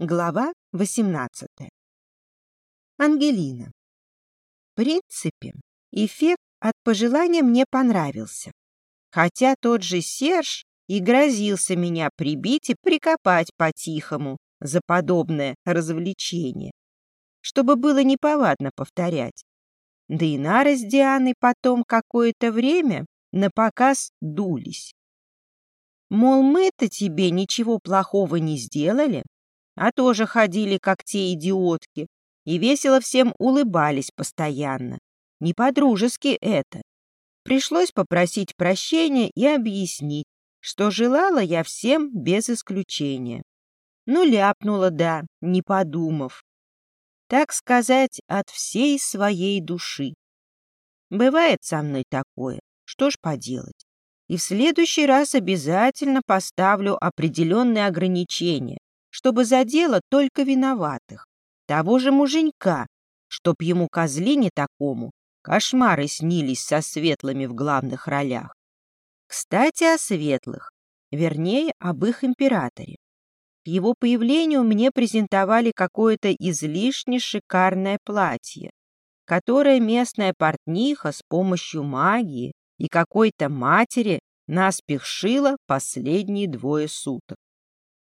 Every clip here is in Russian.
Глава 18. Ангелина. В принципе, эффект от пожелания мне понравился. Хотя тот же Серж и грозился меня прибить и прикопать по-тихому за подобное развлечение, чтобы было неповадно повторять. Да и Нара с Дианой потом какое-то время на показ дулись. Мол, мы-то тебе ничего плохого не сделали, а тоже ходили, как те идиотки, и весело всем улыбались постоянно. Не по-дружески это. Пришлось попросить прощения и объяснить, что желала я всем без исключения. Ну, ляпнула, да, не подумав. Так сказать, от всей своей души. Бывает со мной такое, что ж поделать. И в следующий раз обязательно поставлю определенные ограничения, чтобы задело только виноватых. Того же муженька, чтоб ему козлине такому кошмары снились со светлыми в главных ролях. Кстати, о светлых, вернее, об их императоре. К его появлению мне презентовали какое-то излишне шикарное платье, которое местная портниха с помощью магии и какой-то матери наспех шила последние двое суток.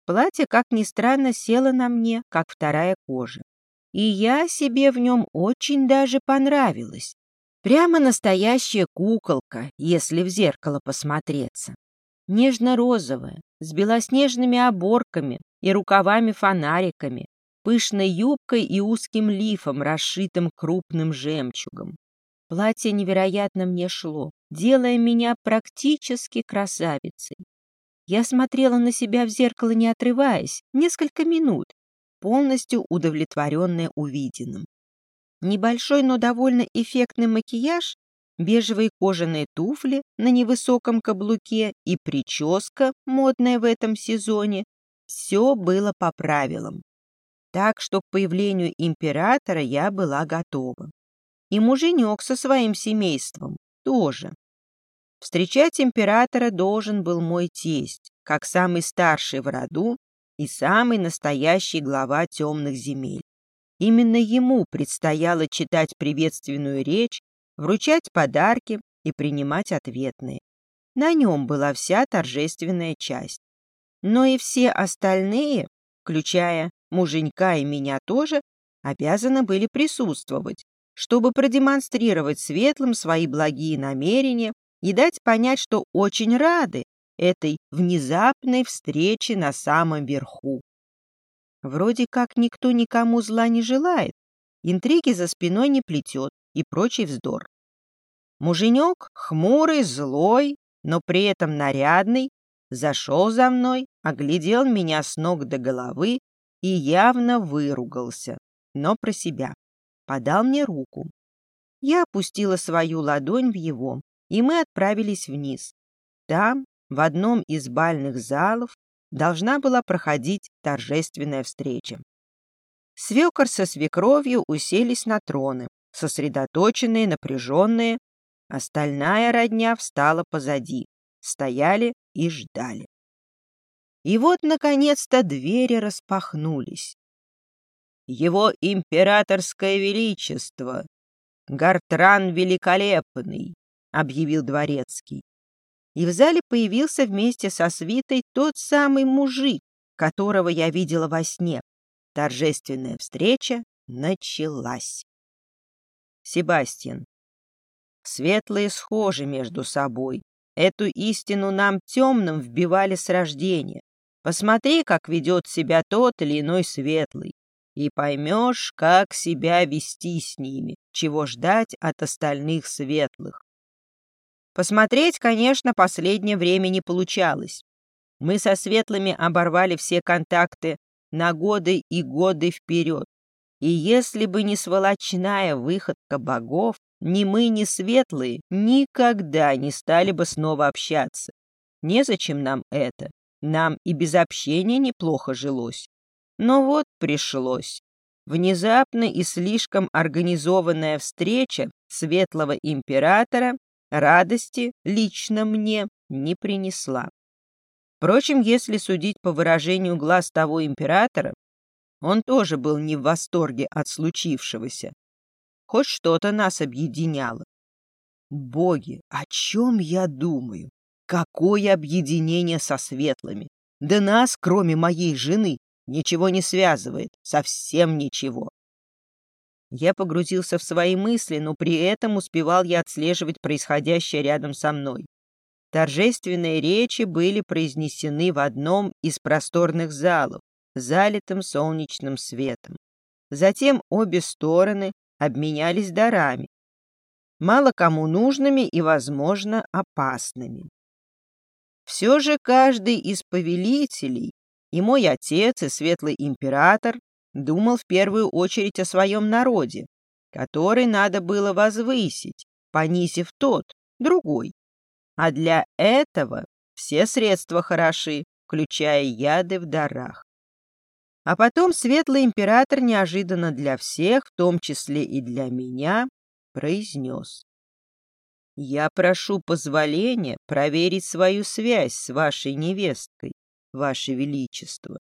Платье, как ни странно, село на мне, как вторая кожа. И я себе в нем очень даже понравилась. Прямо настоящая куколка, если в зеркало посмотреться. Нежно-розовая, с белоснежными оборками и рукавами-фонариками, пышной юбкой и узким лифом, расшитым крупным жемчугом. Платье невероятно мне шло, делая меня практически красавицей. Я смотрела на себя в зеркало, не отрываясь, несколько минут, полностью удовлетворенная увиденным. Небольшой, но довольно эффектный макияж, бежевые кожаные туфли на невысоком каблуке и прическа, модная в этом сезоне, все было по правилам. Так что к появлению императора я была готова. И муженек со своим семейством тоже. Встречать императора должен был мой тесть, как самый старший в роду и самый настоящий глава темных земель. Именно ему предстояло читать приветственную речь, вручать подарки и принимать ответные. На нем была вся торжественная часть. Но и все остальные, включая муженька и меня тоже, обязаны были присутствовать, чтобы продемонстрировать светлым свои благие намерения и дать понять, что очень рады этой внезапной встрече на самом верху. Вроде как никто никому зла не желает, интриги за спиной не плетет и прочий вздор. Муженек, хмурый, злой, но при этом нарядный, зашел за мной, оглядел меня с ног до головы и явно выругался, но про себя. Подал мне руку. Я опустила свою ладонь в его, и мы отправились вниз. Там, в одном из бальных залов, должна была проходить торжественная встреча. Свекор со свекровью уселись на троны, сосредоточенные, напряженные. Остальная родня встала позади, стояли и ждали. И вот, наконец-то, двери распахнулись. Его императорское величество, Гартран Великолепный, — объявил дворецкий. И в зале появился вместе со свитой тот самый мужик, которого я видела во сне. Торжественная встреча началась. Себастьян. Светлые схожи между собой. Эту истину нам темным вбивали с рождения. Посмотри, как ведет себя тот или иной светлый, и поймешь, как себя вести с ними, чего ждать от остальных светлых. Посмотреть, конечно, последнее время не получалось. Мы со светлыми оборвали все контакты на годы и годы вперед. И если бы не сволочная выходка богов, ни мы, ни светлые никогда не стали бы снова общаться. Незачем нам это. Нам и без общения неплохо жилось. Но вот пришлось. Внезапно и слишком организованная встреча светлого императора радости лично мне не принесла. Впрочем, если судить по выражению глаз того императора, Он тоже был не в восторге от случившегося. Хоть что-то нас объединяло. Боги, о чем я думаю? Какое объединение со светлыми? Да нас, кроме моей жены, ничего не связывает, совсем ничего. Я погрузился в свои мысли, но при этом успевал я отслеживать происходящее рядом со мной. Торжественные речи были произнесены в одном из просторных залов, залитым солнечным светом. Затем обе стороны обменялись дарами, мало кому нужными и, возможно, опасными. Все же каждый из повелителей, и мой отец, и светлый император, думал в первую очередь о своем народе, который надо было возвысить, понизив тот, другой. А для этого все средства хороши, включая яды в дарах. А потом светлый император неожиданно для всех, в том числе и для меня, произнес. «Я прошу позволения проверить свою связь с вашей невесткой, ваше величество».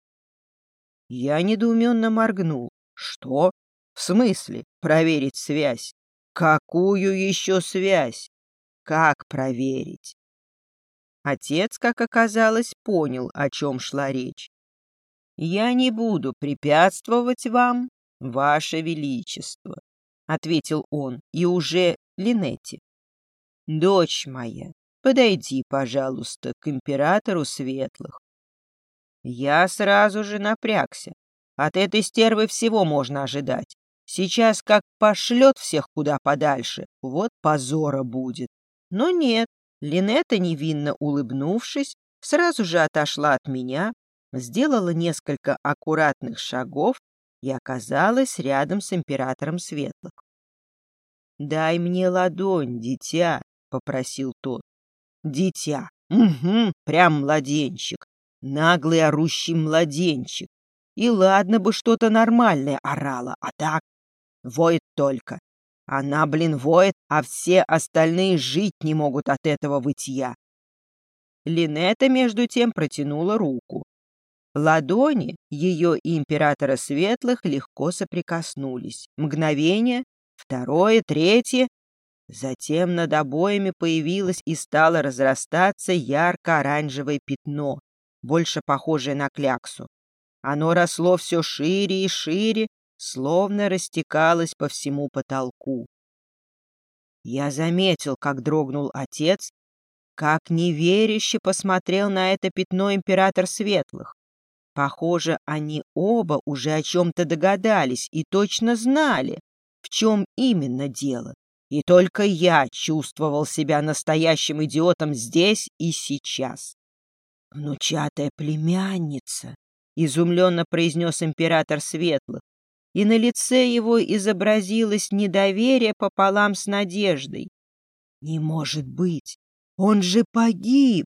Я недоуменно моргнул. «Что? В смысле проверить связь? Какую еще связь? Как проверить?» Отец, как оказалось, понял, о чем шла речь. «Я не буду препятствовать вам, Ваше Величество», — ответил он, и уже Линетти. «Дочь моя, подойди, пожалуйста, к императору светлых». Я сразу же напрягся. От этой стервы всего можно ожидать. Сейчас как пошлет всех куда подальше, вот позора будет. Но нет, Линетта, невинно улыбнувшись, сразу же отошла от меня, сделала несколько аккуратных шагов и оказалась рядом с императором светлых. «Дай мне ладонь, дитя», — попросил тот. «Дитя, угу, прям младенчик, наглый орущий младенчик. И ладно бы что-то нормальное орало, а так воет только. Она, блин, воет, а все остальные жить не могут от этого вытья. Линета, между тем, протянула руку. Ладони ее и императора светлых легко соприкоснулись. Мгновение, второе, третье. Затем над обоями появилось и стало разрастаться ярко-оранжевое пятно, больше похожее на кляксу. Оно росло все шире и шире, словно растекалось по всему потолку. Я заметил, как дрогнул отец, как неверяще посмотрел на это пятно император Светлых. Похоже, они оба уже о чем-то догадались и точно знали, в чем именно дело. И только я чувствовал себя настоящим идиотом здесь и сейчас. «Внучатая племянница», — изумленно произнес император Светлых, и на лице его изобразилось недоверие пополам с надеждой. «Не может быть! Он же погиб!